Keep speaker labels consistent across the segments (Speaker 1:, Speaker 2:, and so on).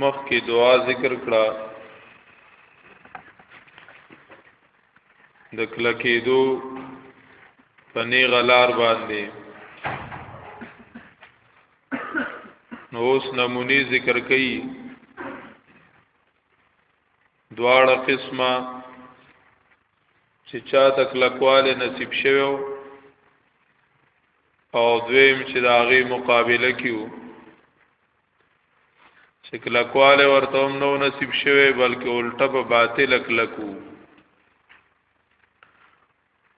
Speaker 1: مخ کی دعا ذکر کړه د کلکېدو پنی غلار باندې نو اوس نمونی ذکر کړي دواړه قسمه چې چا تک لکواله نصیب شوو او دویم چې دا غي مقابله کیو چې کلکواله ورته هم نو نصیب شوه بلکې الټه په باطل کلکو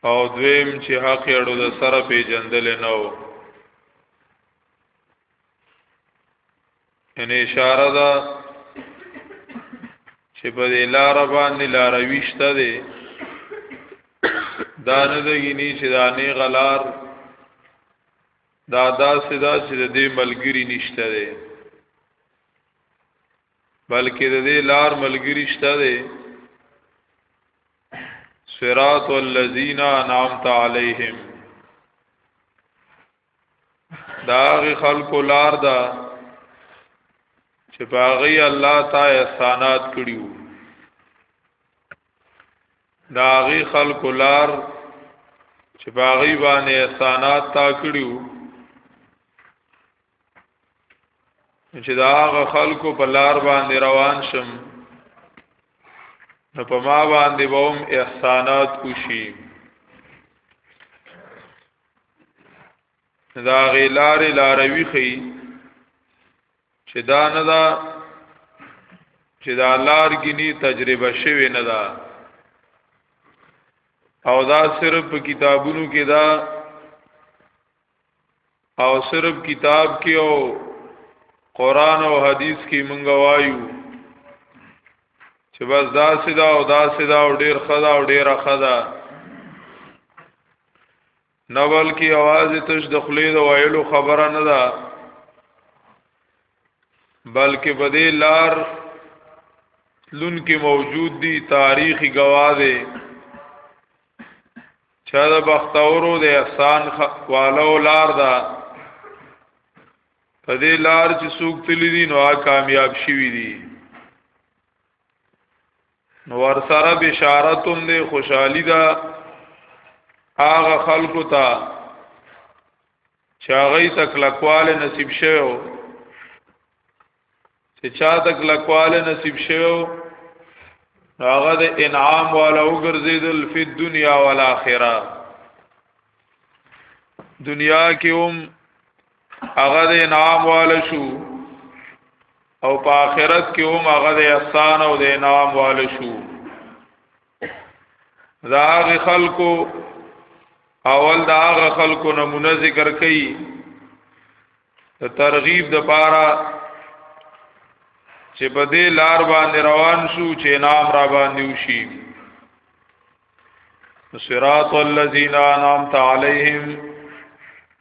Speaker 1: او دویم چې حق اړو د سره پیجندل نه ان اشاره ده چې په دې لار باندې لار ویشته ده دا نه ده غني چې دا نه غلار دا دا سدا چې د دې ملګری نشته ده بلکې د دې لار ملګری شته ده صراط الذین انعمت علیهم دا غي خلکو لار ده چې باغی الله تا احسانات کړیو دا غي خلکو لار چې باغی باندې احسانات تا کړیو چې دا غ خلکو په لار باندې روان شم نو په ما باندې ووم احسانات کوشي دا غیلار لاروی خي چې دا نه دا چې دا لار ګینی تجربه شوی نه دا او دا صرف په کتابونو کې دا او صرف کتاب کې او قران او حدیث کې مونږ وایو چې بس دا سدا او دا سدا او ډیر خدا او ډیره خدا نه بلکې आवाज تش د خلې د وایلو خبره نه ده بلکې په دې لار لون کې موجود دي تاریخي گواذه چا د بختورو د احسان والو لار ده په دې لار چې سوق تللی دي نو کامیاب شوي دي نو ور سره بشارت هم دی خوشحالی ده هغه خلکو ته چې هغه ته کلکواله نصیب شوو چې چا ته کلکواله نصیب شوو هغه د انعام والا وګرځیدل په دنیا او آخرت دنیا کې هم هغه د انعام وال شو او په آخرت کې هم هغه د احسان او د انعام وال شو دا هغه خلکو اول دا هغه خلکو نمونه ذکر کړي د ترغیب د پاره چې په دې لار باندې روان شو چې انعام را باندې وشي صراط الذين انعمت عليهم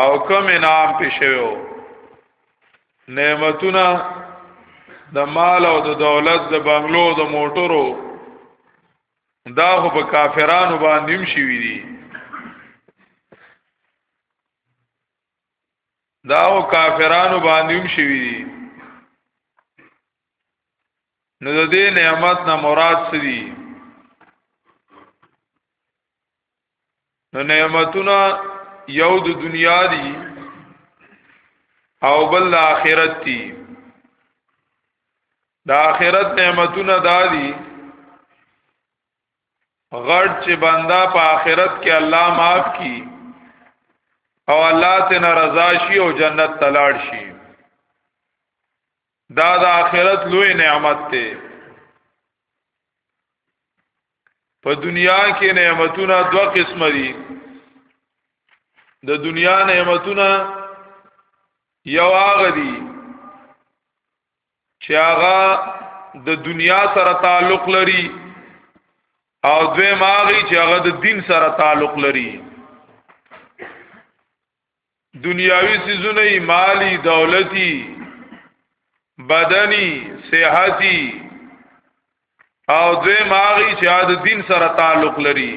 Speaker 1: او کوم انعام پیښو نعمتونه د مال او د دولت د بنگلو د موټرو دا خو په کافرانو باندې هم شي وي دي دا او کافرانو باندې هم شي وي دي نو د دې نعمت نه مراد څه دي نو نعمتونه یو د دنیا دي او بل د آخرت دي د آخرت نعمتونه دادي غړ چې بندا په آخرت کې الله معاف کی او الله ته ناراضه شي او جنت تلاړ شي دا د آخرت لوی نعمت ته په دنیا کې نعمتونه دوه قسم دي د دنیا نعمتونه یو هغه دي چې هغه د دنیا سره تعلق لري او دوی ماغي چې هغه د دین سره تعلق لري دنیاوی سیزونه ای مالی دولتی بدنی صحتی او دوی ماغی چې د دین سره تعلق لري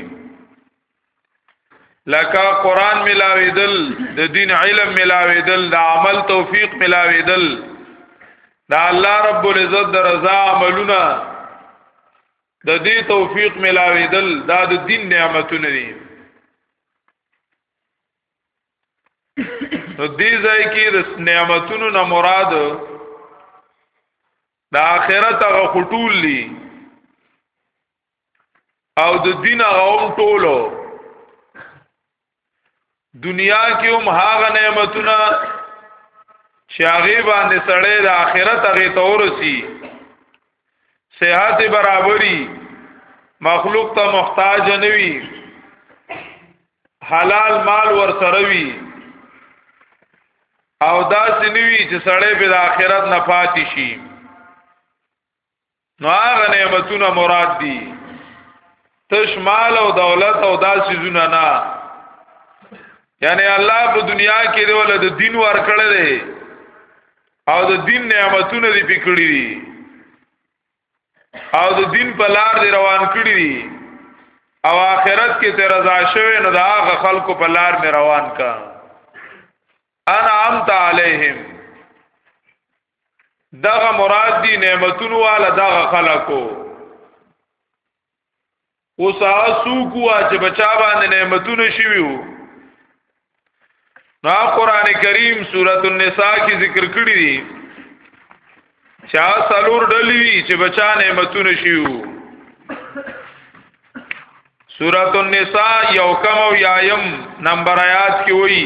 Speaker 1: لکه قران ملاویدل د دین علم ملاویدل د عمل توفیق ملاویدل دا الله رب العزت د رضا عملونه د دې توفیق ملاویدل دا د دین نعمتونه دي نو دې ځای کې د نعمتونو نه مراد د آخرت هغه خټول دي او د دین هغه هم ټولو دنیا کې هم هغه نعمتونه چې هغه باندې سړی د آخرت هغه تورسي صحت برابرۍ مخلوق ته محتاج نه وي حلال مال ور سره وي او دا سنوي چې سړی په آخرت نه پاتې شي نو هغه نعمتونه مراد دي تش مال او دولت او داسې زونه نه یعنی الله په دنیا کې دی ول د دین ور کړل دی او د دین نعمتونه دی پکړی دي او د دین په لار دی روان کړی دي او آخرت کې ته رضا شوه نو دا غ خلکو په لار می روان کا انا امت علیہم دغه مراد دی نعمتونو والا دغه خلکو اوس اسو کو چې بچا باندې نعمتونه شویو نو قران کریم سورۃ النساء کې ذکر کړی دی چا سلور ډلوی چې بچا نعمتونه شیو سورۃ النساء یو کم او یایم نمبر آیات کې وایي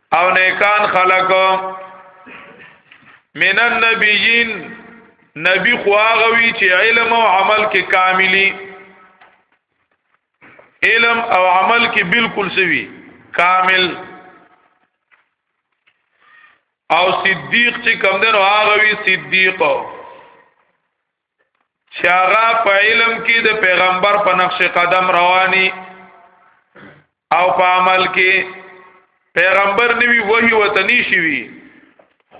Speaker 1: او نیکان خلق من النبیین نبی خو هغه وی چې علم او عمل کې کاملی علم او عمل کې بالکل سوي کامل او صدیق چې کم دنو هغه وی صدیق چې هغه په علم کې د پیغمبر په نقش قدم رواني او په عمل کې پیغمبر نیوی وحی وتنی شوی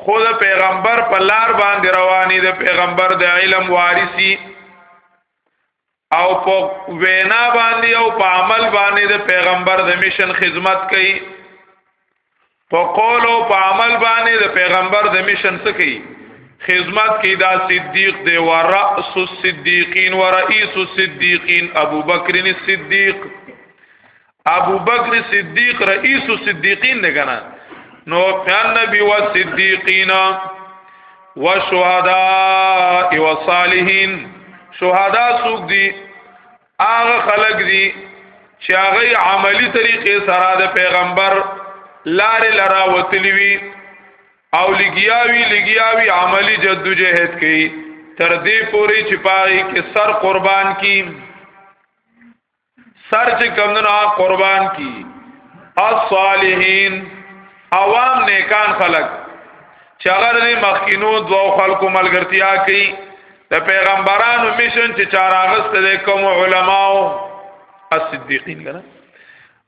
Speaker 1: خود پیغمبر په لار باندې رواني د پیغمبر د علم وارثي او په وینا باندې او په عمل باندې د پیغمبر د میشن خدمت کوي په قول او په عمل باندې د پیغمبر د میشن څه کوي خدمت کوي دا صدیق دی و رأس الصدیقین و رئیس الصدیقین ابو بکر الصدیق ابو بکر صدیق رئیس الصدیقین دی کنه نو پیان نبی و صدیقین و شهداء و صالحین شهدا سوق دی هغه خلق دی چې هغه عملی طریقې سره د پیغمبر لارې لرا وتلی وی او لګیاوی لګیاوی عملی جدوجہد کوي تر دې پوري چې پای کې سر قربان کی سر چې کمندونو قربان کی الصالحین عوام نیکان خلق چې هغه د مخکینو دوو خلکو ملګرتیا کوي د پیغمبرانو میشن چې چاراغست د کوم علماو الصدیقین کنه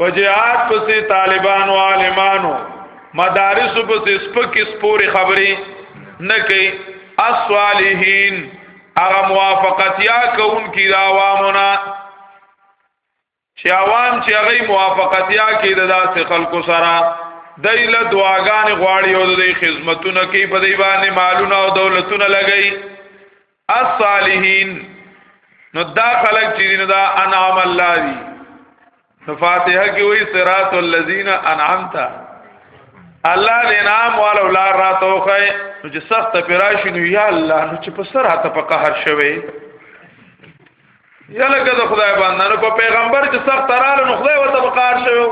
Speaker 1: په جهاد پسې طالبان او عالمانو مدارس پسې سپکې سپوري خبرې نه کوي اصالحین هغه موافقتیا کوونکي د عوامونه چې عوام چې هغه موافقتیا کوي د داسې خلکو سره دایله دعاګانې غواړي او د خدمتونو کوي په دی باندې مالونه او دولتونه لګي الصالحین نو دا خلق چې دین دا انعام الله دی نو فاتحه کې وی صراط الذین انعمت الله دې نام وال اولاد را توخه نو چې سخت پراشي نو یا الله نو چې په سر هاته په قهر شوي یا لکه د خدای باندې نو په پیغمبر چې سخت تراله نو خدای وته په قهر شوي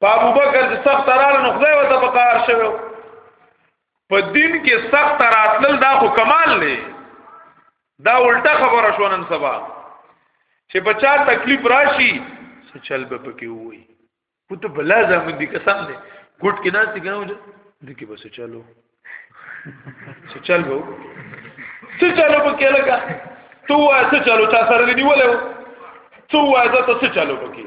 Speaker 1: په ابوبکر چې سخت تراله نو خدای وته په قهر شوي په دین کې سخت راتلل دا خو کمال دی دا الټه خبره شو نن سبا چې بچا تکلیف راشي څه چل به پکې وای خو ته بلا زمون دي قسم دی ګټ کې ناس کېنو دي کې بس چلو څه چل وو څه چلو پکې لګا تو څه چلو چا سره دی نیولې تو څه چلو پکې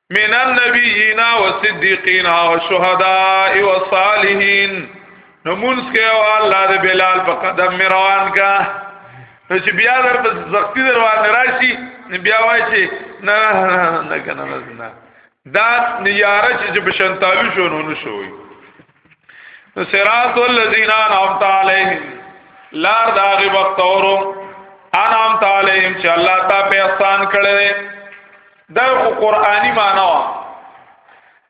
Speaker 1: من النبیین و صدیقین و شهداء و صالحین نمونس کې او الله دې بلال په قدم می روان کا چې بیا در په زختی در روان راشي بیا وای چې نه نه کنه نه دا نیاره چې په شنتالو شو نو نشوي نو صراط الذین انعمت علیهم لار دا غي وخت اورو انعمت علیهم چې الله تا په احسان کړی دا خو قرآنی معنی وا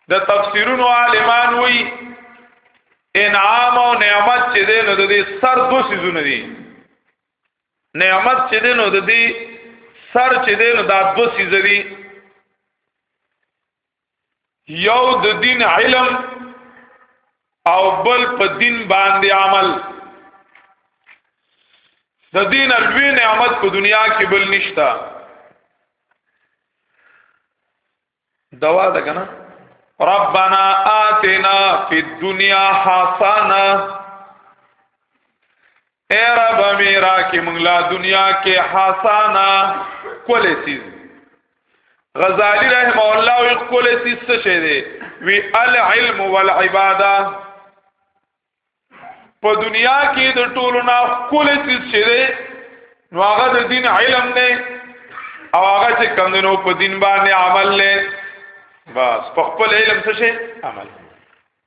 Speaker 1: د تفسیرونو عالمان وی انعام او نعمت چې دی نو د دې سر دو سيزونه دي نعمت چې دی نو د دې سر چې دی نو دا دو سيز دي یو د دین علم او بل په دین باندې عمل د دین الوی نعمت په دنیا کې بل نشتا دوا ده کنه ربنا آتنا فی الدنیا حسنه اے رب میرا کې مونږ لا دنیا کې حسانا کولې سیز غزالی رحم الله وی کولې سیز څه شه دی وی العلم والعباده په دنیا کې د ټولو نه کولې سیز شه دی نو هغه د دین علم نه او هغه چې کم دینو په دین باندې عمل نه بس په خپل علم څه شي عمل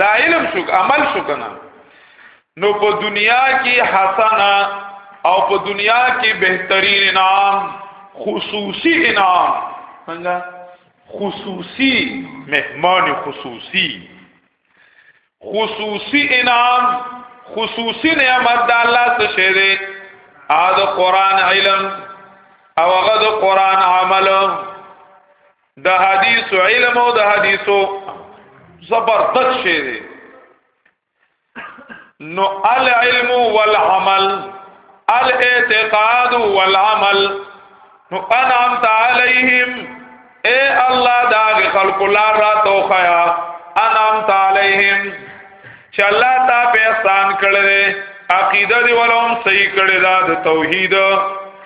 Speaker 1: دا علم شو عمل شو کنه نو په دنیا کې حسنا او په دنیا کې بهترین انعام خصوصی انعام څنګه خصوصی مهمان خصوصی خصوصی انعام خصوصی نعمت د الله څخه شه دی ا د قران علم او هغه د قران عمل د حدیث علم او د حدیثو زبردست شی دی نو العلم والعمل الاعتقاد والعمل نو انعمت علیہم اے الله دا خلق لار را توخیا انعمت علیہم چې الله تا په احسان کړل عقیده دی ولوم صحیح کړی دا د توحید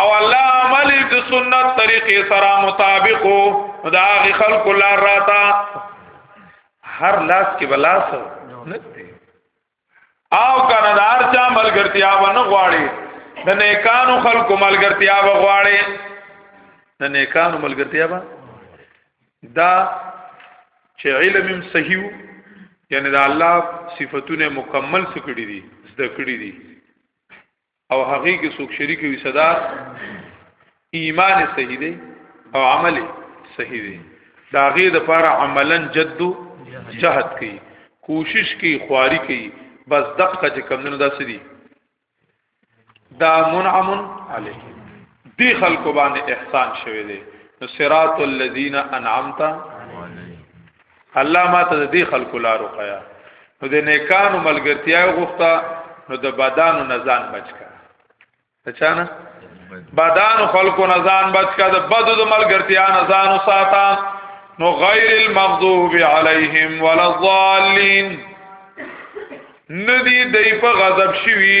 Speaker 1: او الله عمل د سنت طریقې سره مطابق دا غي خلق لار راتا هر لاس کې بلاس او کنه دار چا ملګرتیا ونه غواړي د نیکانو خلق ملګرتیا و غواړي د نیکانو ملګرتیا با دا چې علم هم صحیح یعنی دا الله صفاتونه مکمل سکړي دي زده کړی دي او هغه کې څوک شریک وي صدا ایمان صحیح دی او عمل صحیح دی دا غي د پاره عملا جد جهد کوي کوشش کوي خواري کوي بس دقه چې کمونه داسې دي دا منعم علیه دی خلکو باندې احسان شوی دی نو صراط الذین انعمت الله ما ته دې خلکو لارو خیا نو د نیکانو ملګرتیا غوښته نو د بدانو نزان بچکا اچانه بدانو خلکو نزان بچکا د بدو د ملګرتیا نزان وساته نو غیر المغضوب علیهم ولا الضالین ندی دی په غضب شوی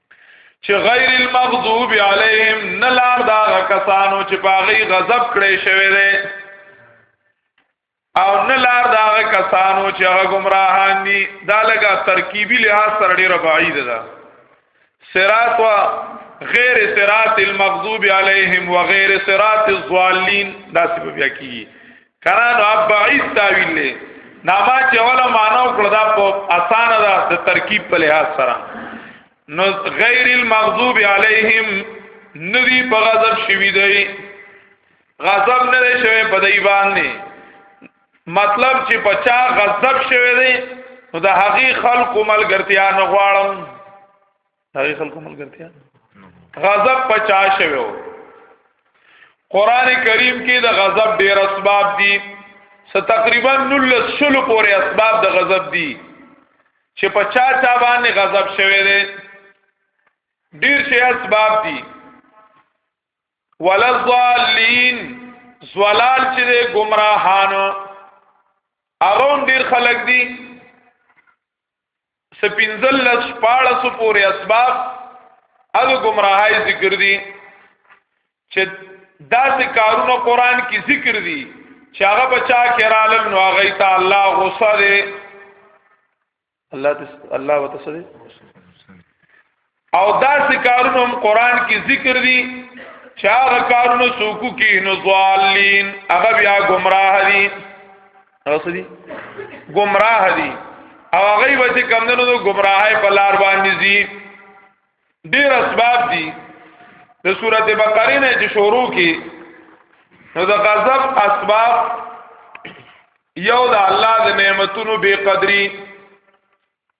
Speaker 1: چې غیر المغضوب علیهم نلار دا کسانو چې باغی غضب کړي شوی دی او نلار دا کسانو چې هغه گمراهان دي دا لګه ترکیبی لحاظ سره ډیره بعید ده صراط و غیر صراط المغضوب علیهم و غیر صراط الضالین دا څه بیا کیږي کران او بعید تاویل له ناما چې ولا مانو کړه دا په اسانه ده د ترکیب په لحاظ سره نو غیر المغضوب علیهم ندی په غضب شوی دی غضب نه دی شوی په دی باندې مطلب چې پچا غضب شوی دی نو د هغه خلکو ملګرتیا نه غواړم هغه خلکو ملګرتیا غضب پچا شوو قران کریم کې د غضب ډیر اسباب دي س تقریبا 19 شلو پورې اسباب د غضب دي چې په چا چا باندې غضب شوی دی ډیر شي اسباب دي ولذالین زوالال چې گمراهانو هغه ډیر خلک دي سپینزل لس پاړسو پورې اسباب اغه گمراهی ذکر دي چې داسې کارونه قران کې ذکر دي چې هغه بچا کې رالل نو هغه ته الله غصه دي الله دې الله وتعالى او دا ذکرونه هم قران کې ذکر دي چې هغه کارونه سوکو کې نو ضالین هغه بیا گمراه دي اوس دي گمراه دي او هغه وجه کم نه نو گمراهه په لار باندې دي ډیر اسباب دي د سورته بقره نه چې شروع کی نو د غضب اسباب یو د الله د نعمتونو بے قدری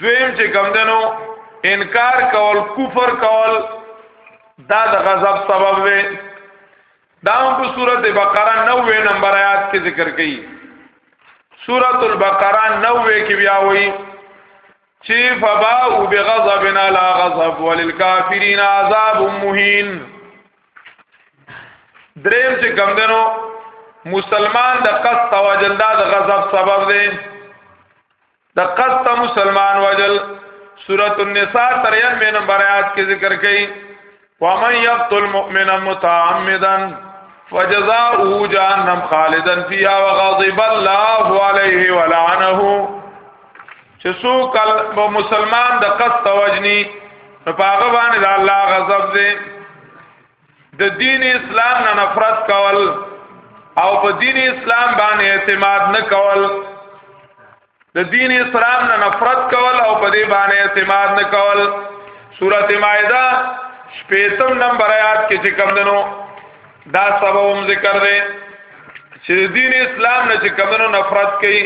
Speaker 1: دویم چې کم دنو انکار کول کفر کول دا د غضب سبب دی دا هم په سورته بقره 90 نمبر آیات کې ذکر کړي سورۃ البقره 90 کې بیا وایي چې فباءوا بغضبنا لا غضب وللكافرين عذاب مهين دریم چې کم دنو مسلمان د قصد او جلدا د غضب سبب دی د قصد مسلمان وجل سورۃ النساء 93 نمبر آیات کې ذکر کړي ومن یقتل مؤمنا متعمدا فجزاؤه جهنم خالدا فيها وغضب الله عليه ولعنه چې څوک مسلمان د قصد وجني په هغه باندې الله غضب دې د دین اسلام نه نفرت کول او په دین اسلام باندې اعتماد نه کول د دین اسلام نه نفرت کول او په دې باندې اعتماد نه کول سورته مائده شپږم نمبر آیات کې چې کوم دنو دا سبب هم ذکر دی چې دین اسلام نه چې کوم نفرت کوي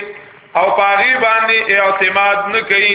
Speaker 1: او پاغي باندې اعتماد نه کوي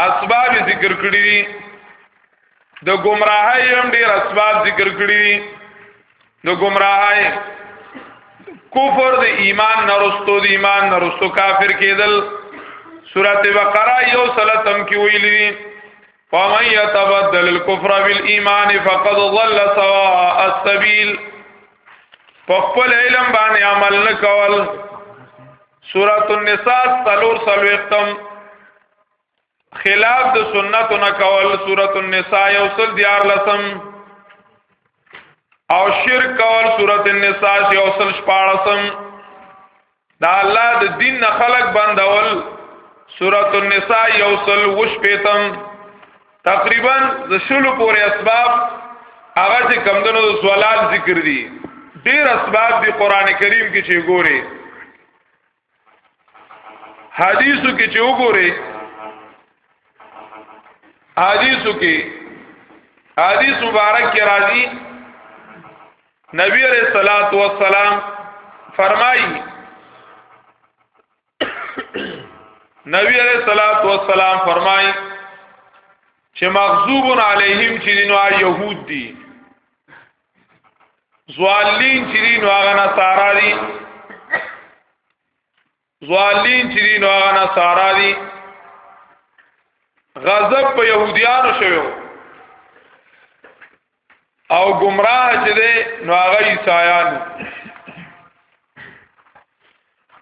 Speaker 1: اسباب ذکر کړی دي د گمراهی هم ډیر اسباب ذکر کړی دي د گمراهی کفر د ایمان نرستو د ایمان نرستو کافر کېدل سورت بقره یو سلطم کی ویل دي فمن يتبدل الكفر بالایمان فقد ضل سواء السبيل په خپل علم باندې عمل نه کول سورۃ النساء تلور سلوختم خلاف د سنت نه کول سورۃ النساء یوصل دیار لسم او شرک کول سورۃ النساء یوصل شپارسم دا الله د دین نه خلق بندول سورۃ النساء یوصل وش پیتم تقریبا د شلو پورې اسباب هغه چې کمدنو د سوالات ذکر دي ډیر اسباب دی قران کریم کې چې ګوري حدیثو کې چې وګوري حدیثو کې حدیث مبارک کې راځي نبی علیہ الصلات والسلام فرمایي نبی علیہ الصلوۃ والسلام فرمای چې مغضوب علیهم چې دینو یهود دي زوالین چې دینو هغه نصارا دي زوالین چې دینو هغه نصارا دي غضب په يهوديانو شوو او گمراه چې دی نو هغه عیسایان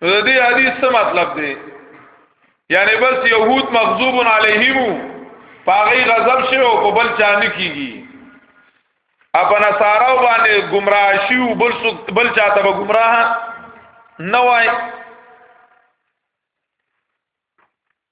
Speaker 1: نو دې حدیث څه مطلب دی یعنی بس یهود مغضوب علیهم پاغي غضب شي او په بل چا نه کیږي اپ نصارا باندې گمراه شي او بل بل چاته به گمراه نه وای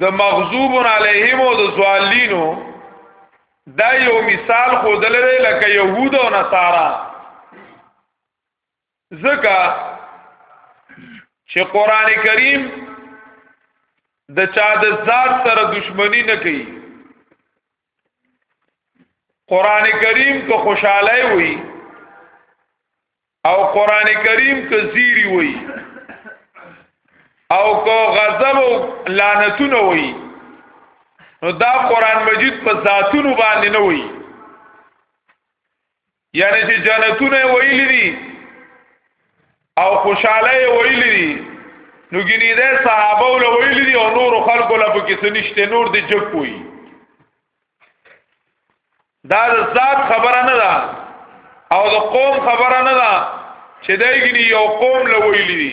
Speaker 1: د مغضوب علیهم او د ظالمینو دا یو مثال خو دلته لکه يهود او نصارا ځکه چې قران کریم د چا د ذات سره دښمنی نه کوي قران کریم که خوشاله وي او قران کریم که زیری وي او که غضب او لعنتونه وي نو دا قران مجید په ذاتونو باندې نه وي یعنی چې جنتونه ویلي دي او خوشاله ویلي دي نو ګینه ده صحابه ول ویلي دي او نور خلکو لا پکې څه نشته نور دي جګ کوي دا ذات خبره نه ده او د قوم خبره نه ده چې دای ګینه یو قوم له ویلي دي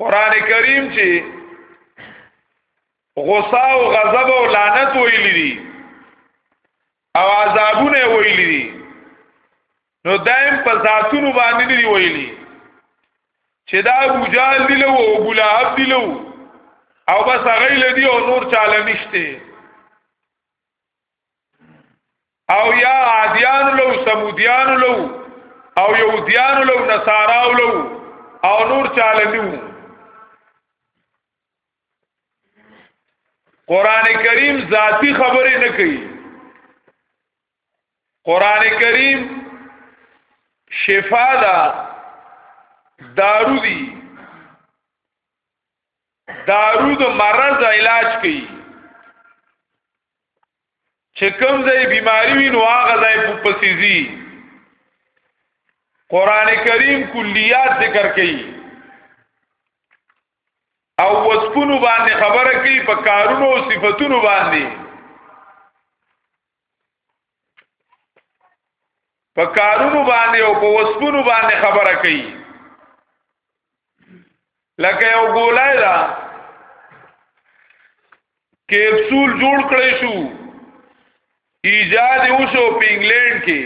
Speaker 1: قران کریم چې غصه او غضب او لعنت ویل دي او عذابونه ویل دي نو دایم په ذاتونو باندې دي ویلي چې دا ابو جهل دی له او ابو لهب دی له او بس هغه لدی او نور چاله نشته او یا عادیان لو سمودیان لو او یودیان لو نصاراو لو او نور چاله نیو قران کریم ذاتی خبرې نه کوي قران کریم شفا دا دارو دی دارو د دا مرض علاج کوي چې کوم ځای بیماری وي نو هغه ځای په پسیزي قران کریم کلیات ذکر کوي او وسپونو باندې خبره کوي په کارونو او صفاتونو باندې په کارونو باندې او په وسپونو باندې خبره کوي لکه یو ګولای دا کیپسول جوړ کړی شو ایجاد وشو په انګلند کې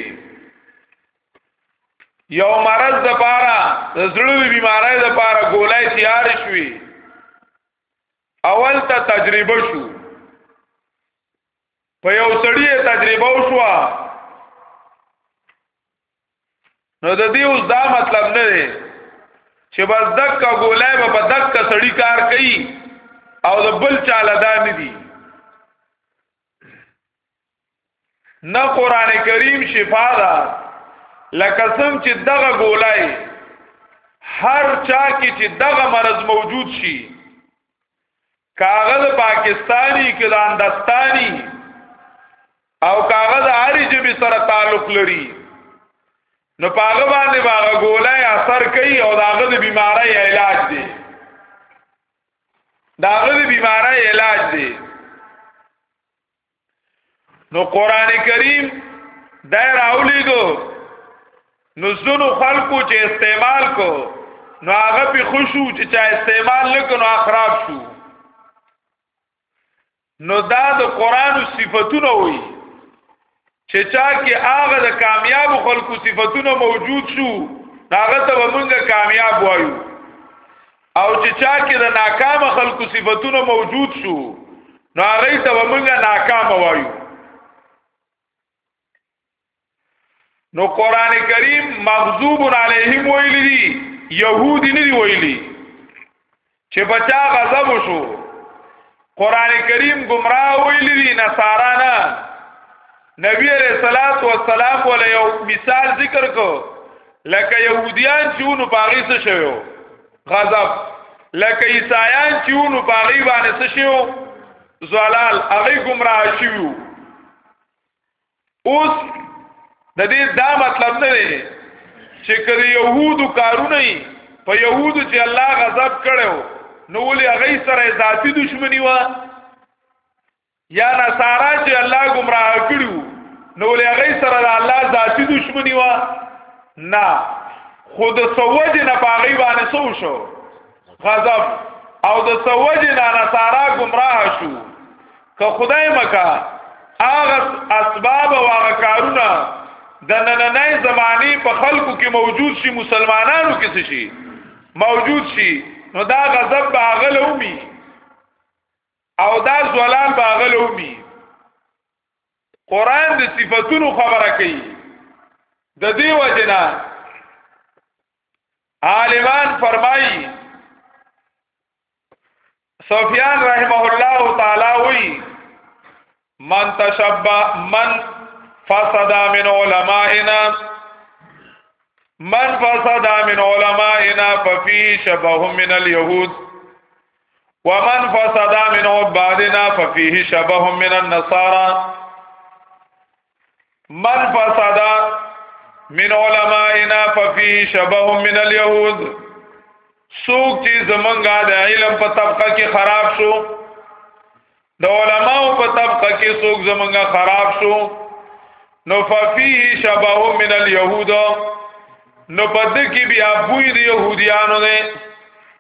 Speaker 1: یو مرض د پاره د زړه بیماری د پاره ګولای تیار شوی اول ته تجربه شو په یو سړی تجربه وشوه نو د دې اوس دا مطلب نه دی چې بس دک ګولای به په دک سړی کار کوي او د بل چاله دا نه دی نه قران کریم شفا ده لکه څنګه چې دغه ګولای هر چا کې چې دغه مرض موجود شي کاغه د پاکستانی کې د اندستانی او کاغه د هری جبی سره تعلق لري نو پاغه باندې باغه ګولای اثر کوي او داغه د بیماری علاج دی داغه د بیماری علاج دی نو قران کریم دا راولې دو نو زونو خلکو چې استعمال کو نو هغه په خوشو چې چا استعمال نکړو خراب شو نو دا د قران صفاتونه وي چې چا کې هغه د کامیاب خلکو صفاتونه موجود شو هغه ته موږ کامیاب وایو او چې چا کې د ناکام خلکو صفاتونه موجود شو نو هغه ته ومنګه ناکام وایو نو قران کریم مغضوب علیهم ویلی دی يهودي نه دی ویلی چې بچا غضب شو قران کریم گمراه ویل دي نصارا نه نبی علیہ الصلات والسلام ول یو مثال ذکر کو لکه يهوديان چې ونو پاغي څه شوو غضب لکه عیسایان چې ونو پاغي باندې څه شوو زلال هغه گمراه شوو اوس د دې دا مطلب نه دی چې کله يهودو کارونه په يهودو چې الله غضب کړو نو ولې هغه سره ذاتی دښمنی و یا نصارا چې الله گمراه کړو نو ولې هغه سره د الله ذاتی دښمنی و نه خود سوج نه باغی باندې سو شو غضب او د سوج نه نصارا گمراه شو که خدای مکا هغه اسباب او هغه کارونه د نننۍ زماني په خلکو کې موجود شي مسلمانانو کې شي موجود شي نو دا غضب به غلومي او دا زلال به غلومي قران د صفاتونو خبره کوي د دې وجنا عالمان فرمایي سفیان رحمه الله تعالی وی من تشبع من فسد من علمائنا من فسد من علمائنا ففي شبه من اليهود ومن فسد من عبادنا ففيه شبه من النصارى من فساد من علمائنا ففي شبه من اليهود سوق چې زمونږه د علم په طبقه کې خراب شو د علماو په طبقه کې سوق زمونږه خراب شو نو ففي شبه من اليهود نو پد کې بیا بوی د يهوديانو نه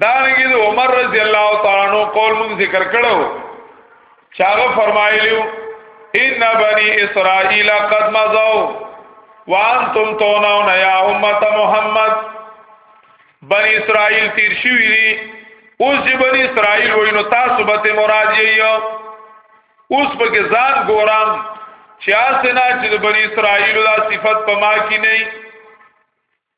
Speaker 1: دا رنګه د عمر رضی الله تعالی عنہ قول مون ذکر کړو چاغه فرمایلیو ان بنی اسرائیل قد مزو وانتم تونون یا امت محمد بنی اسرائیل تیر شوی دی اوس چې بنی اسرائیل وای نو تاسو به ته مراد یې اوس په کې ځان ګورم چې اسنه چې بنی اسرائیل دا صفت په ما کې نه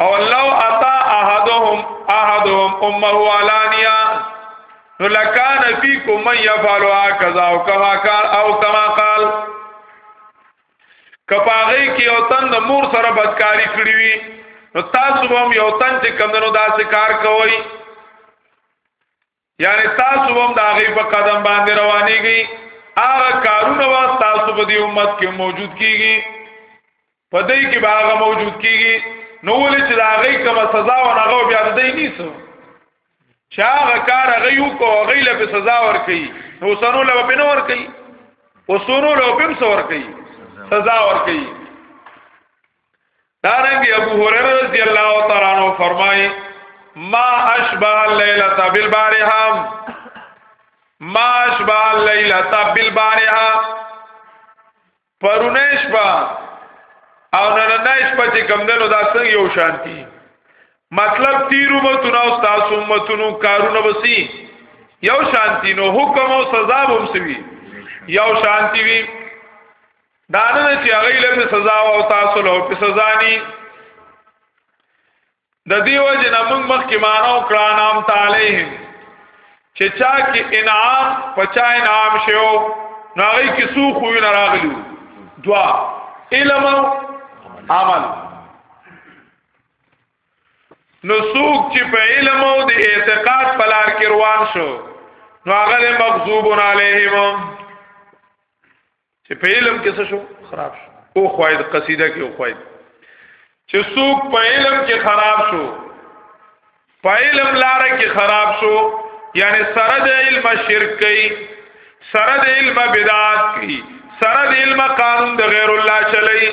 Speaker 1: او لو اتا احدهم احدهم امه علانیا نو لکان فیکم من یفعل هكذا او کما قال او کما قال کپاغی کې او تند مور سره بدکاری کړی وی نو تاسو هم یو تن چې کمنو داسې کار کوي یعنی تاسو هم د هغه په قدم باندې روانيږي هغه کارونه وا تاسو په دې امت کې موجود کیږي په دې کې به هغه موجود کیږي نو ولې چې دا هغه کومه سزا و نه غو بیا دې نیسو چې هغه کار هغه یو کو هغه له په سزا ور کوي نو سنو له په نور کوي او سنو له په سور کوي سزا ور کوي دارنګ ابو هريره رضی الله تعالی عنہ فرمای ما اشبه الليله بالبارحه ما اشبه الليله بالبارحه پرونیش با او نننیش په چې کم دنو دا څنګه یو شانتی مطلب تیرو متونو او تاسو متونو کارونه وسی یو شانتی نو حکم او سزا هم سوي یو شانتی وی دا نه چې هغه له سزا او تاسو له په سزا ني د دیو جن موږ مخکې مانو کړه نام تعالیهم چې چا کې انعام پچا انعام شو ناغي کې سو خو نه راغلو دوا علم او عمل نو سوق چې په علم او د اعتقاد په لار کې روان شو نو هغه مغضوب علیهم چې په علم کې څه شو خراب شو او خوید قصیده کې او خوید چې څوک په علم کې خراب شو په علم لار کې خراب شو یعنی سره د علم شرک کوي سره د علم بدعات کوي سره د علم قانون د غیر الله چلی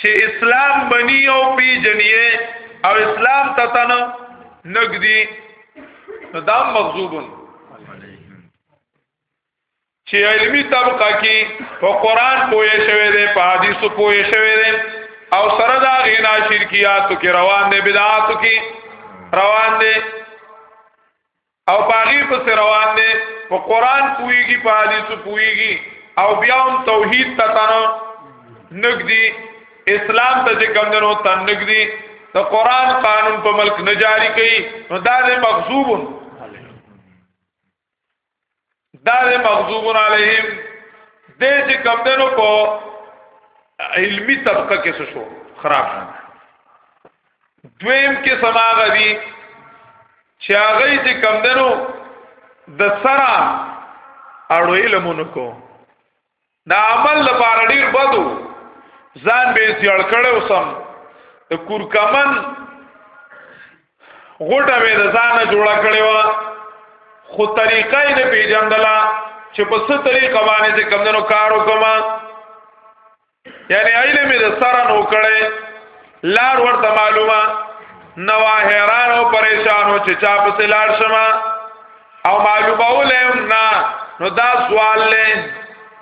Speaker 1: چې اسلام بنی او پی جنیه او اسلام تتن نګدی نو دا مغضوبن چې علمی طبقه کې په قران پوهې شوی دی په حدیثو پوهې شوی دی او سره دا غینا شرکیاتو کې روان دي بدعاتو کې روان دي او باغی پس روان دی په قران پویږي په حدیث پویږي او بیا هم توحید ته تن نګدي اسلام ته چې کم دنو تن نګدي ته قران قانون په ملک نه جاری کړي نو دا دې مغصوب دا د مغضوب علیهم د چې کمدنو په علمی طبقه کې څه شو خراب شو دویم کې سما غوي چې هغه چې کمدنو د سره اړو علمونو کو دا عمل لپاره ډیر بدو ځان به سیړ کړو سم د کورکمن غټه به ځان جوړ کړو خو طریقه یې نه پیژندله چې په څه طریقه باندې چې کمندونو کار وکم یعنی ایله مې د سره نو کړې لار ورته معلومه نو حیران او پریشان او چې چا په لار شمه او معلومه ولهم نه نو دا سوال لې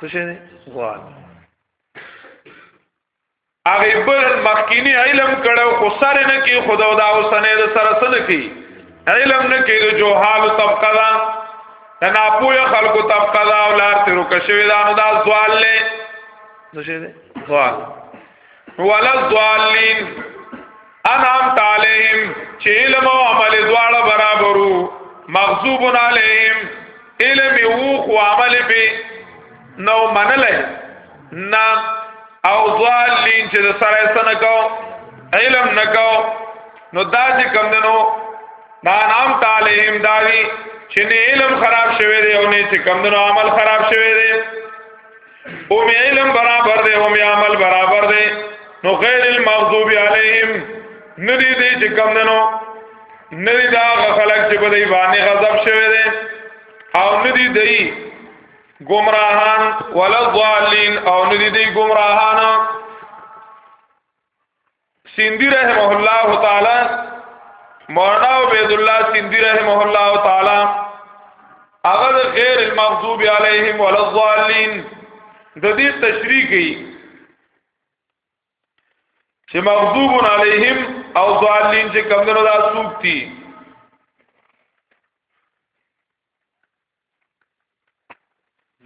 Speaker 1: څه شي سوال هغه بل مخکینی علم کړو خو سره نه کې خدا او دا اوسنه د سره سره کې علم نه کې د جوهال طبقه دا نه پوهه خلکو طبقه دا او لار تیرو کښوی دا نو دا سوال لې څه شي سوال ولا الضالين انام تعلیم چې علم او عمل دواړه برابرو مغضوب علیهم علم او خو عمل به نو منلای نا او ضالین چې سره سن کو علم نکاو نو دا چې کم دنو دا نام تعلیم داوی چې نه علم خراب شوی دی او نه چې کم دنو عمل خراب شوی دی او می علم برابر دی او می عمل برابر دی نو غیر المغضوب علیهم ندی دی چې کم دنو ندی دا خلق چې په دې باندې غضب شوی دی او ندی دی گمراهان ولا ضالین او ندی دی گمراهان سیندی رحمه الله تعالی مولانا عبد الله سیندی رحمه الله تعالی هغه غیر المغضوب علیهم ولا الضالین د دې تشریح کوي چې مغضوب علیهم او ضالین چې کمنو دا سوق دي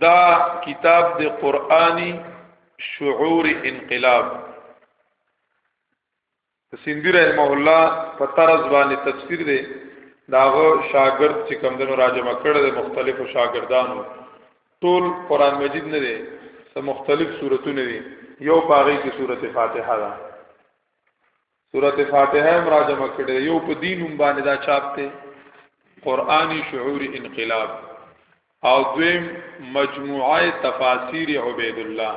Speaker 1: دا کتاب د قرآنی شعور انقلاب سیندی رحمه الله په طرز باندې تفسیر دی داغه شاګرد چې کمندونو راجمه کړه د مختلفو شاګردانو ټول قران مجید نه دی سم مختلف سوراتونه دي یو پاره کې سورته فاتحه ده سورته فاتحه هم را جمع کړي یو په دینوم باندې دا چاپ ته قرآنی شعور انقلاب او دویم مجموعه تفاسیر عبید الله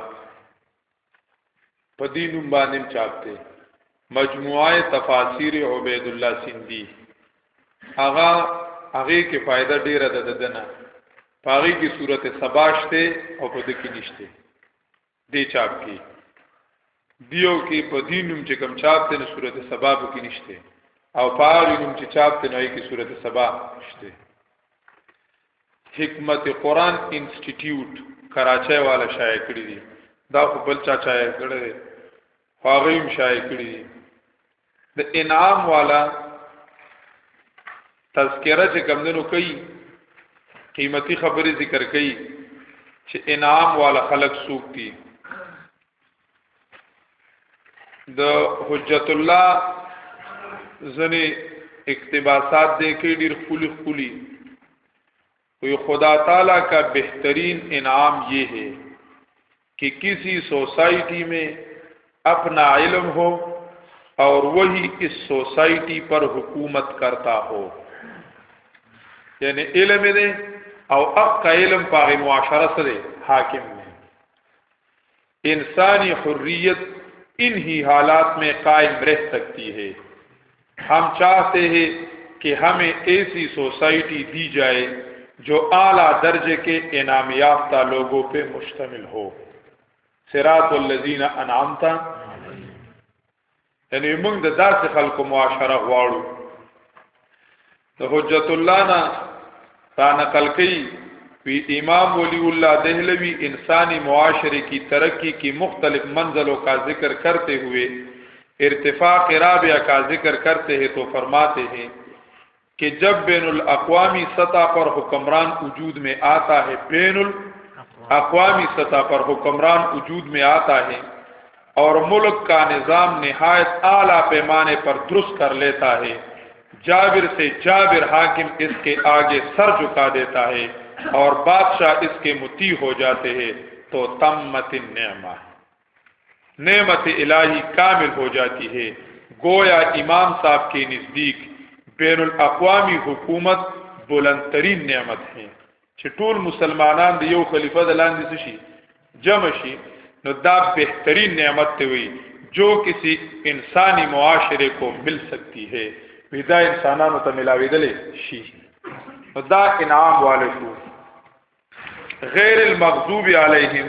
Speaker 1: په دینوم باندې چاپ ته مجموعه تفاسیر عبید الله سیندی هغه هغه کې فائدہ ډیره ده دنه پاغي کې صورت سباشته او په دې کې نشته دې چاپ کې دیو کې په دینوم چې کم چاپ ته نو صورت سبا به کې نشته او پاغینوم چې چاپ ته نو کې صورت سبا نشته حکمت قرآن انسټیټیوټ کراچۍ والا شایع کړی دی دا خو بل چا چا کړی هغه هم شای کړی د انعام والا تذکرہ چې کمندونو کوي قیمتي خبرې ذکر کوي چې انعام والا خلق سوق دي د حجت الله ځنې اقتباسات دې کې ډېر خولي خولي وی خدا تعالی کا بهترین انعام یہ ہے کہ کسی سوسائٹی میں اپنا علم ہو اور وہی اس سوسائٹی پر حکومت کرتا ہو یعنی علم دے او اق کا علم پاغی معاشرہ سرے حاکم دے انسانی حریت انہی حالات میں قائم رہ سکتی ہے ہم چاہتے ہیں کہ ہمیں ایسی سوسائٹی دی جائے جو اعلیٰ درجے کے انعام یافتہ لوگوں پہ مشتمل ہو سراط الزین انعامتا یعنی موږ د داسې خلکو معاشره غواړو د حجت الله نه تا نقل کوي وی امام ولی الله دهلوی انسانی معاشره کی ترقی کی مختلف منزلوں کا ذکر کرتے ہوئے ارتفاق رابعہ کا ذکر کرتے ہیں تو فرماتے ہیں کہ جب بین الاقوامی سطح پر حکمران وجود میں آتا ہے بین الاقوامی سطح پر حکمران وجود میں آتا ہے اور ملک کا نظام نہایت اعلیٰ پیمانے پر درست کر لیتا ہے جابر جابر سے حاکم اس کے آگے سر جھکا دیتا ہے اور بادشاہ اس کے متی ہو جاتے ہیں تو تمت نعمہ نعمت الہی کامل ہو جاتی ہے گویا امام صاحب کے نزدیک بین الاقوامی حکومت بلند ترین نعمت ہے چې ټول مسلمانان د یو خلیفہ د لاندې شي جمع شي نو دا بهترین نعمت دی وی جو کسی انسانی معاشره کو مل سکتی ہے ودا انسانانو ته ملاویدل شي دا انعام والے شو غیر المغضوب علیہم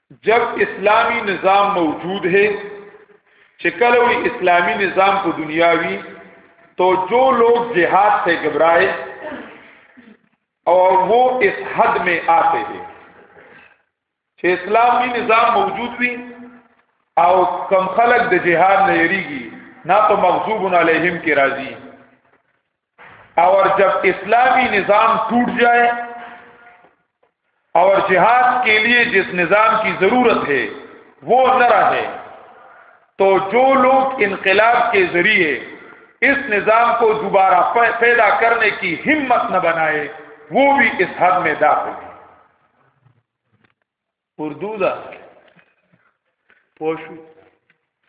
Speaker 1: جب اسلامی نظام موجود ہے چې کله وی اسلامی نظام په دنیا وی تو جو لوگ جهاد سے گھبرائے اور وہ اس حد میں آتے ہیں چې اسلامی نظام موجود وی او کم خلق د جهاد نه یریږي نه په مغضوب علیهم کې راضی اور جب اسلامی نظام ٹوٹ جائے اور جہاد کے لیے جس نظام کی ضرورت ہے وہ نہ رہے تو جو لوگ انقلاب کے ذریعے اس نظام کو دوبارہ پیدا کرنے کی ہمت نہ بنائے وہ بھی اس حد میں داخل ہے اردو دا پوښ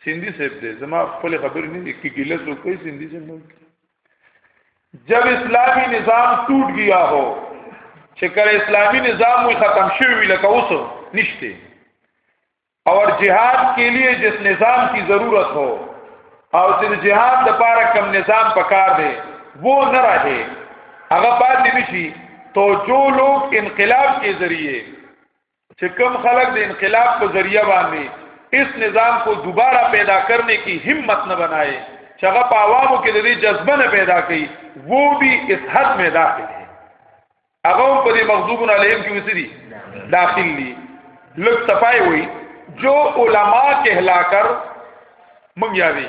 Speaker 1: سیندی صاحب دې زما خپل خبرې نه دي کې ګله سو کوي سیندی صاحب جب اسلامی نظام ټوټ گیا هو چې کله اسلامی نظام وي ختم شوی لکه اوس نشته اور جهاد کے لیے جس نظام کی ضرورت ہو اور جن جهاد د پاره کم نظام پکار دی وہ نہ رہے هغه پاتې نشي تو جو لوگ انقلاب کے ذریعے چې کم خلک د انقلاب په ذریعہ باندې اس نظام کو دوباره پیدا کرنے کی همت نه بنائے چې هغه په عوامو کې د دې جذبه نه پیدا کړي وو به اس حد میں داخل دي هغه په دې مغضوبون علیهم کې وسدي داخل دي لږ صفای وي جو علما کهلا کر مونږ یادي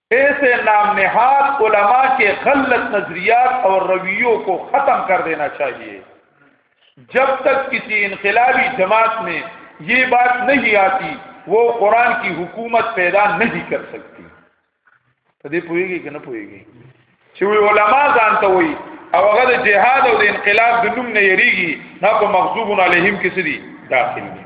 Speaker 1: ایسے نام نهاد علماء کے غلط نظریات اور رویوں کو ختم کر دینا چاہیے جب تک کسی انقلابی جماعت میں یہ بات نہیں آتی وہ قرآن کی حکومت پیدا نہیں کر سکتی ته دې پوهیږي کنه پوهیږي چې وی علما ځان ته وی او هغه د جهاد او د انقلاب د نوم نه یریږي نه په مغضوب علیهم کې سړي داخل دي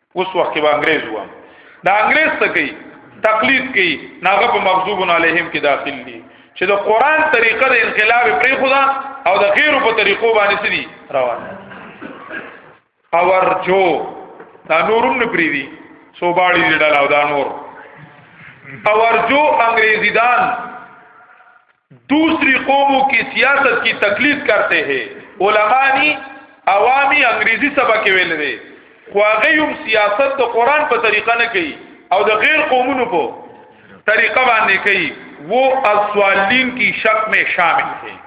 Speaker 1: اوس وخت به انګريز و دا انګريز ته کوي تقلید کوي ناغه په مغضوب علیهم کې داخل دي چې د قران طریقه د انقلاب پرې خدا او د غیرو په طریقو باندې سړي روانه اور جو دا نورم نه پری دي سو باړي دي ډاله دا نور اور جو انګريزي دان دوسری قوموں کی سیاست کی تقلید کرتے ہیں علماء نی عوامی انګریزی سبق ویل دی خو هغه هم سیاست د قران په طریقه نه کوي او د غیر قومونو په طریقه باندې کوي وو اصوالین کی شک میں شامل ہیں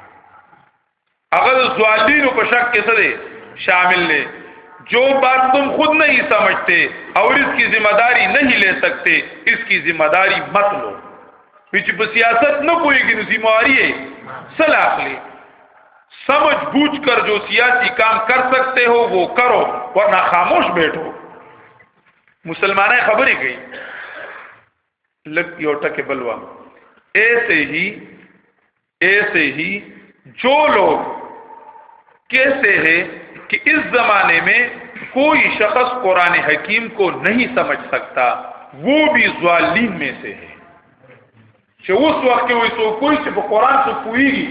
Speaker 1: هغه ځوالینو په شک کې څه دی شامل دی جو بات تم خود نہیں سمجھتے اور اس کی ذمہ داری نہیں لے سکتے اس کی ذمہ داری مت لو چې په سیاست نه پوهیږي نو ذمہ واری یې سلا اخلي سمجھ بوجھ کر جو سیاسی کام کر سکتے ہو وہ کرو ورنہ خاموش بیٹھو مسلمانان خبرې کوي لګ یو ټکه بلوا ایسے ہی ایسے ہی جو لوگ کیسے ہیں کہ اس زمانے میں کوئی شخص قرآن حکیم کو نہیں سمجھ سکتا وہ بھی ظالین میں سے ہے چھے اس وقت کے ہوئی سو کوئی سے پہ قرآن سے پوئی گی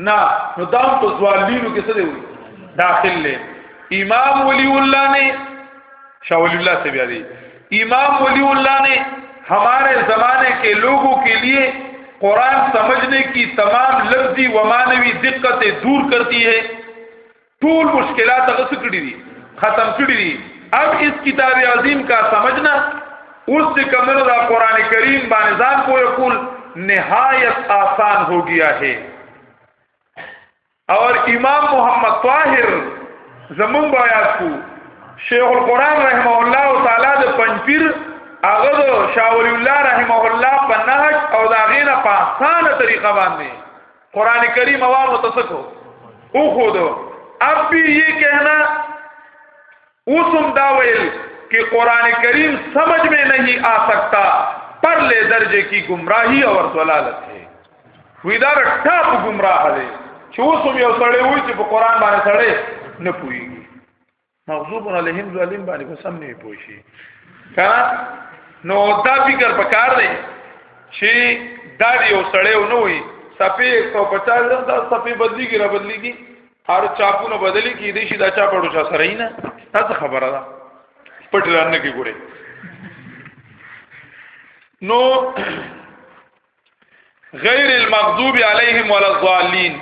Speaker 1: نا ندام تو ظالینوں کے سرے ہوئی داخل لے امام ولی اللہ نے شاہ ولی اللہ سے بھی آدھی امام ولی اللہ نے ہمارے زمانے کے لوگوں کے لیے قرآن سمجھنے کی تمام لفظی ومانوی دقتیں دور کرتی ہے طول مشکلات اگر سکڑی دی ختم کړی دي اب اس کتاب عظیم کا سمجھنا اس سے کمر دا قرآن کریم بانظام کو یقول نہایت آسان ہو گیا ہے اور امام محمد طاهر زمون بیات کو شیخ القران رحمه الله تعالی د پنځپیر هغه شاول الله رحمه الله په نهج او دا غینه په اسانه طریقه باندې قران کریم او متصکو او خود اب بھی یہ کہنا اوس هم دا ویل کہ قرآن کریم سمجھ میں نہیں آ سکتا پر لے درجے کی گمراہی اور ضلالت ہے وی دا ټاپ گمراه دی چې اوس هم یو سړی وای چې په قرآن باندې سړی نه پوهیږي مغضوب علیهم ظالم باندې په سم نه پوه شي کنه نو دا فکر پکار دی چې دا یو سړی ونه وي سپې 150 دا سپې بدلیږي را بدلیږي هر چاپونه بدلی کی دی شي دا چا پړو چا سره نه تاسو خبره ده پټ لرنه کې ګوره نو غیر المغضوب علیهم ولا الضالین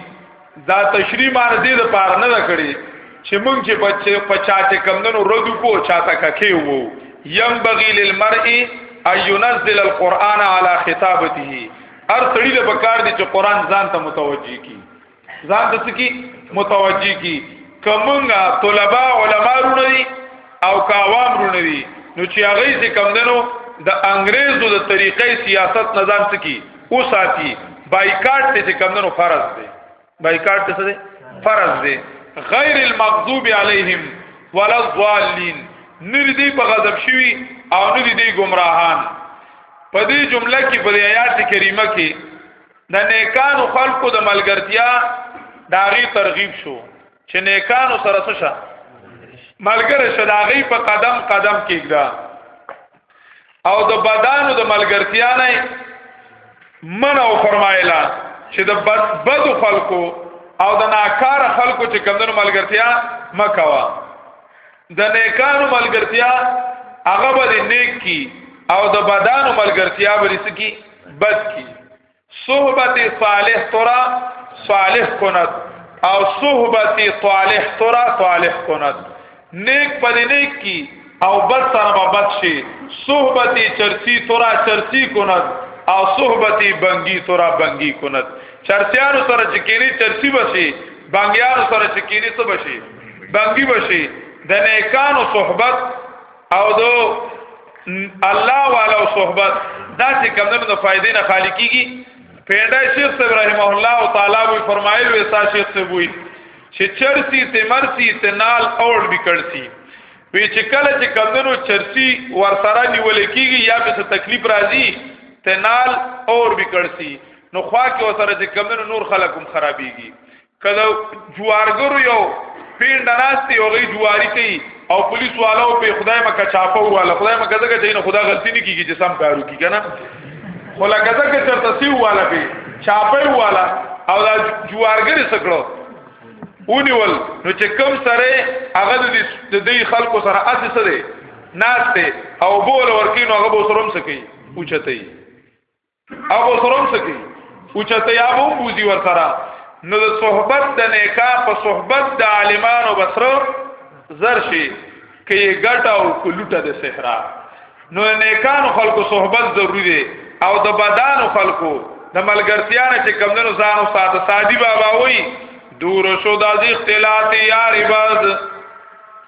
Speaker 1: دا تشریح مار دې د پار نه کړی چې مونږ چې بچي پچا چې کمندونو رد کو چاته ککې وو یم بغی للمرء اينزل القرآن على خطابته ار سړي د بکار دي چې قران ځان ته متوجي کی ځان د څه کی متوجی کی کومنګا طلبه علما رونه دي او کا عوام رونه دي نو چې هغه څه کم دنو د انګريزو د طریقې سیاست نظام څه کی او ساتي بایکاټ ته کم دنو فرض دي بایکاټ ته څه فرض دي غیر المغضوب علیهم ولا الضالین نری دی په غضب شوی او نری دی گمراهان په دې جمله کې په آیات کریمه کې د نیکانو خلقو د ملګرتیا داغي ترغیب شو چې نیکانو سره څه شه ملګری شه داغي په قدم قدم کېږدا او د بدانو د ملګرتیا نه من او فرمایلا چې د بد بد خلقو او د ناکار خلقو چې کمندونو ملګرتیا مکوا د نیکانو ملګرتیا هغه به نیک کی او د بدانو ملګرتیا به سکی بد کی صحبت صالح ترا صالح کند او صحبت طالح ترا طالح کند نیک پر نیک کی او بد سره به بد شي صحبت چرسی ترا چرسی کند او صحبت بنگی ترا بنگی کند چرسیانو سره چکینی چرسی بشي بنگیانو سره چکینی څه بشي بنګي بشي د نیکانو صحبت او د الله والو صحبت دا چې کمنو د فائدې نه خالی کیږي پیدا شیخ صاحب رحمه الله تعالی وی فرمایل وی سا شیخ صاحب وی چې چرسی ته مرسی ته نال اور بکړسی وی چې کله چې کمنو چرسی ور سره نیول کیږي یا به تکلیف راځي ته نال اور بکړسی نو خوا کې وسره چې کمنو نور خلقم خرابيږي کله جوارګرو یو پیند ناشتي او غي جواری کوي او پولیس والو په خدای مکه چاپو والا خدای مکه دغه چې نه خدا غلطی نه کیږي چې سم کارو کی کنه خو لکه دغه چې تسی والا به چاپو والا او دا جوارګری سکړو اونیول نو چې کم سره هغه د دې خلکو سره اسې سره ناشته او بول ورکینو هغه به سرم سکی اوچتای ابو سرم سکی او چته یا وو بوزي ور سره نو د صحبت د نیکا په صحبت د عالمانو بسره زر شي کې ګټه او کلوټه د صحرا نو نیکان خلکو صحبت ضروری دی او د بدن خلکو د ملګرتیا نه چې کمندونو ځان او ساده سادي بابا وای دور شو د اختلاط یار عبادت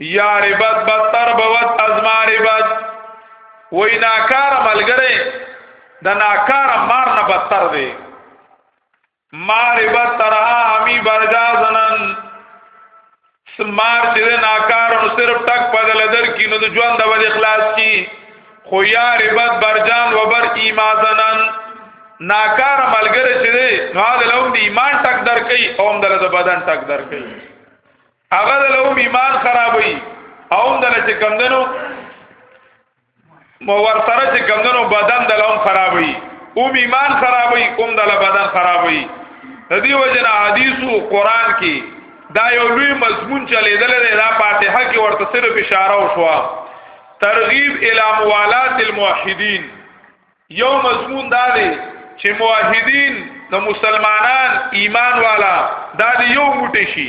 Speaker 1: یا ربت بدتر بوت از ما ربت وای ناکار ملګری د ناکار مار نه بدتر دی ما ربت ترها همی برجا زنن سمار چې ناکار نو صرف ټک بدل در کی نو د ژوند د ول اخلاص کی خو یا ربت برجان و بر ایما زنن ناکار ملګری چې نو د لوم دی ایمان ټک در کوي او هم د بدن ټک در کوي هغه د لوم ایمان خرابوي او هم د لچ کمدنو مو ورسره چې کمدنو بدن د لوم خرابوي اوم ایمان خرابوي اوم د بدن خرابوي د دې وجنه حدیث او قران کې دا یو لوی مضمون چلیدل دی دا فاتحه کې ورته صرف اشاره وشوه ترغیب الی موالات الموحدین یو مضمون دا دی چې موحدین د مسلمانان ایمان والا دا دی یو موټی شي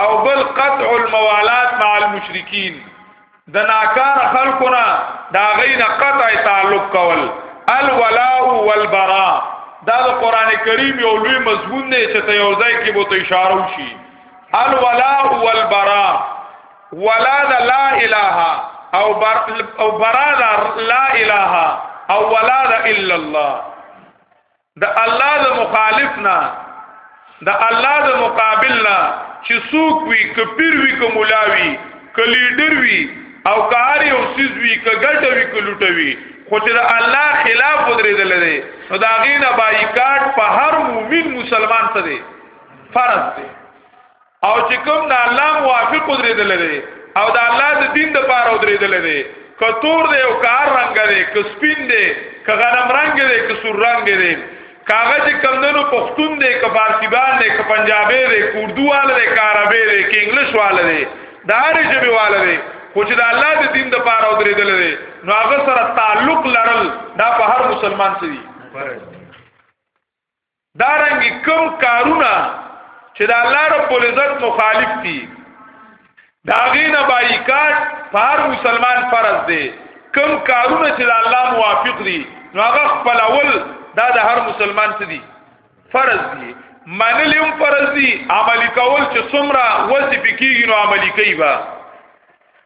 Speaker 1: او بل قطع الموالات مع المشرکین د ناکار خلقنا دا غین قطع تعلق کول الولاء والبراء دا د قران کریم یو لوی مضمون دی چې ته یو ځای کې بوته اشاره وشي الولاء والبراء ولا د لا اله او بر او برا د لا اله او ولا د الا الله د الله د مخالف نه د الله د مقابل نه چې څوک وي ک پیر وي ک مولا وي ک لیډر وي او کار یو سیز وي ک ګټه وي ک لوټه وي خو چې د الله خلاف ودرېدل دي نو دا غینه بایکاټ په هر مؤمن مسلمان ته دي فرض دي او چې کوم د الله موافق درېدل دي او د الله د دین د پاره درېدل دي کتور دی او کار رنگ دی که سپین دی که غنم رنگ دی که سور رنگ دی کاغذ کمندونو پښتون دی که فارسی بان دی که پنجابی دی که اردو والا دی که عربی دی که انګلیش والا دی دا هر ژبه والا دی خو چې د الله د دین د پاره درېدل دي نو هغه سره تعلق لرل دا په هر مسلمان سره دي دا رنګ کوم کارونه چې د الله رب العزت مخالف دي دا غینه بایکاټ پر مسلمان فرض دی کم کارونه چې د الله موافق دي نو هغه خپل اول دا د هر مسلمان څه دي فرض دي منل هم فرض دي عملی کول چې څومره وځي پکېږي نو عملی کوي با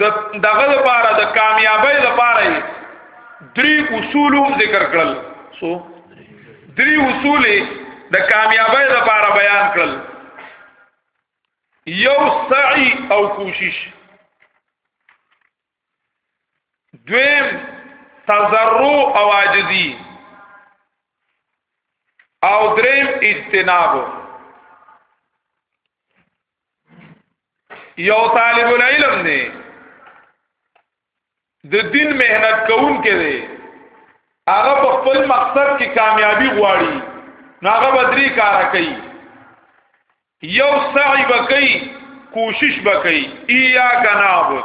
Speaker 1: د دغه لپاره د کامیابی لپاره درې اصول ذکر کړل سو درې اصول د کامیابی لپاره بیان کړل یو سعی او کوشش دویم تضرع او عاجزی او دریم اجتناب یو طالب العلم دی د دین مهنت کوون کې دی هغه په خپل مقصد کې کامیابی غواړي نو هغه بدري کار کوي یو سعی بکئی کوشش بکئی ایا کنابود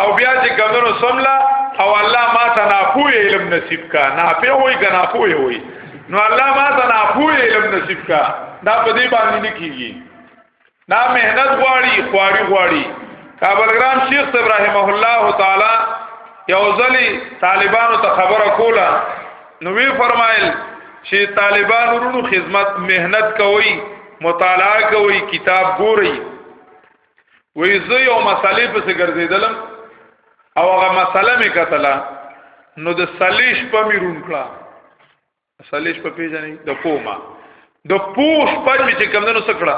Speaker 1: او بیا چې کمنو سملا او الله ما ته ناپوه علم نصیب کا نافع وي کا ناپوه وي نو الله ما ته ناپوه علم نصیب کا دا په دې باندې نه کیږي دا مهنت غواړي خواري غواړي کابل ګرام شیخ ابراهیم الله تعالی یو ځلی طالبانو ته خبره کوله نو وی فرمایل چې طالبان ورونو خدمت مهنت کوي مطالعه کوي کتاب ګوري وې زه یو مسلې په څیر ګرځیدلم او هغه مسله مې کتله نو د سلیش په مې رون کړه سلیش په پیژنې د پوما د پوش په مې چې کم دنو سکړه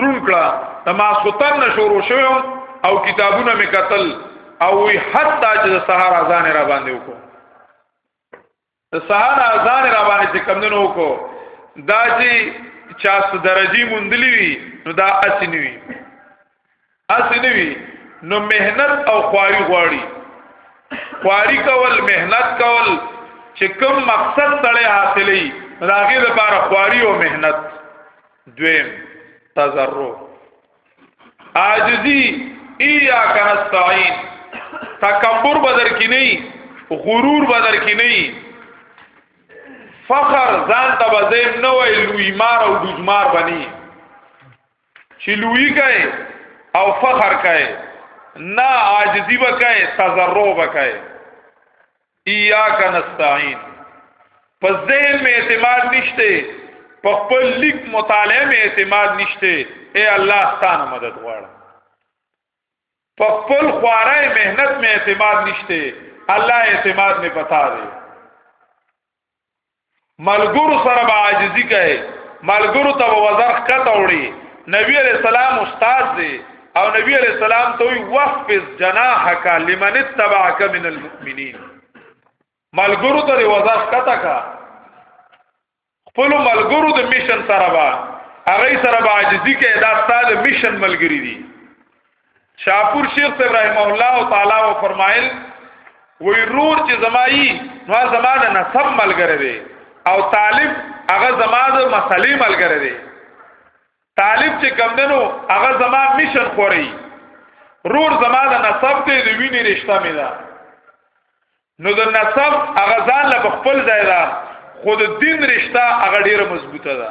Speaker 1: رون کړه د ماسوتن نشورو شوم او کتابونه مې کتل او وی حتی چې د سهار اذان را باندې وکړو د سهار اذان را باندې چې کمندونو کو دا چې چا ست درجی مندلی وی نو دا اسنی وی اسنی وی نو مهنت او خواري غواړي خواري کول مهنت کول چې کوم مقصد سره حاصلې راغې لپاره خواري او مهنت دویم تزرع عاجزی ایا کنستعين تکبر بدر کی نه غرور بدر کی نه فخر ځان ته بزیم نه وای لوی مار او دجمار بنی چې لوی کای او فخر کای نه عاجزی وکای تضرع وکای ایاک نستعين په ذهن می اعتماد نشته په خپل لیک مطالعه می اعتماد نشته اے الله ستانه مدد غواړم په خپل خوارای مهنت می اعتماد نشته الله اعتماد می پتا دی ملګرو سره به عاجزي کوي ملګرو ته وزر کته وړي نبی علیہ السلام استاد دی او نبی علیہ السلام ته وی وقفز جناحک لمن اتبعک من المؤمنین ملګرو ته وزر کته کا خپل ملګرو د میشن سره با هغه سره به عاجزي کوي دا ستاسو میشن ملګری دي شاپور شیخ صاحب رحم الله تعالی و فرمایل وی رور چې زمایي نو زمانه نسب ملګری دی او طالب هغه زماده مسلې ملګری دی طالب چې کم دنو هغه زما میشن خوري رور زماده نسب دی د ویني رشتہ مې ده نو د نسب هغه ځان له خپل ځای ده خود دین رشتہ هغه ډیره مضبوطه ده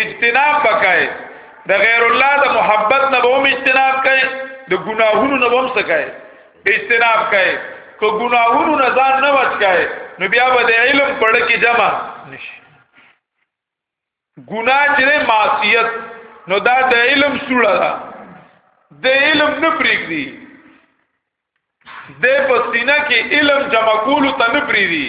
Speaker 1: اجتناب وکای د غیر الله د محبت نه به هم اجتناب کای د ګناهونو نه به هم سکای اجتناب کای که ګناهونو نه ځان نه بچ کای نو بیا به د علم پړ کې جمع نشي ګناه چې معصیت نو دا د علم سوړه ده د علم نه پریږدي د پسینه کې علم جمع کولو ته نه پریږدي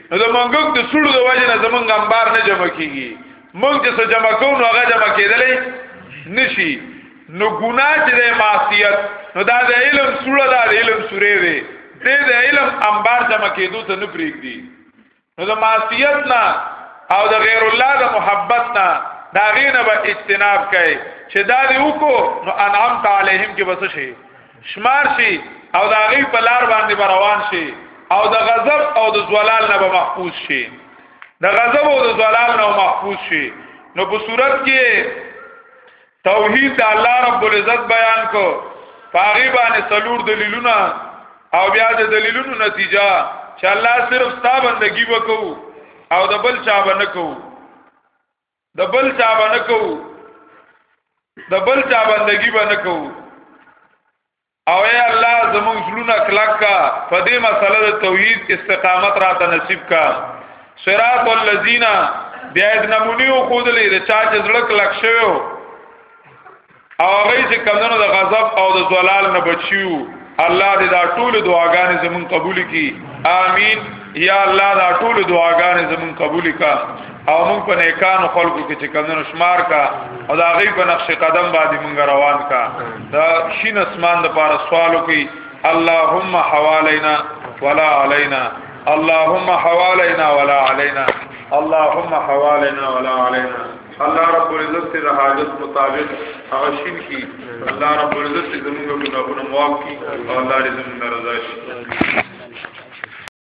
Speaker 1: نو د منګوک د سړو د وجه نه زمونږ انبار نه جمع کیږي مونږ چې څه جمع کوو نو هغه جمع کېدلې نشي نو ګناه چې د معصیت نو دا د علم سړه دا د علم سورې دی دې د علم انبار جمع کېدو ته نه پریږدي نو د معصیت نه او د غیر الله د محبت نه دا غینه به اجتناب کوي چې دا دی وکړو نو انعام تعالیهم کې بس شي شمار شي او دا غي په لار باندې روان شي او د غضب او د زوالال نه به محفوظ شي د غضب او د زوالال نه محفوظ شي نو په صورت کې توحید الله رب العزت بیان کو پاغي باندې څلور دلیلونه او بیا د دلیلونو نتیجه چې الله صرف ستا بندگی وکاو او د بل چا باندې کوو د بل چا باندې کوو د بل چا بندگی باندې کوو او اے الله زموږ زلون اخلاق کا په دې مسله د توحید استقامت را ته نصیب کا صراط الذین بیا د نمونیو خودلې د چا چې زړه کلک شوی او هغه چې کمنو د غضب او د زلال نه بچیو الله دې دا ټول دعاګانې زمون قبول کړي امين یا الله دا ټول دعاګانې زمون قبول کا او موږ په نیکانو خلقو کې چې کمنو شمار کا او دا غي په نقش قدم باندې موږ روان کا دا شین اسمان د پاره سوالو کوي اللهم حوالينا ولا علينا اللهم حوالينا ولا علينا اللهم حوالينا ولا علينا الله رب العزت سے حاجت مطابق اغشین کی الله رب العزت سے زمونږ ګناهونه معاف کی او الله دې زمونږ رضا شي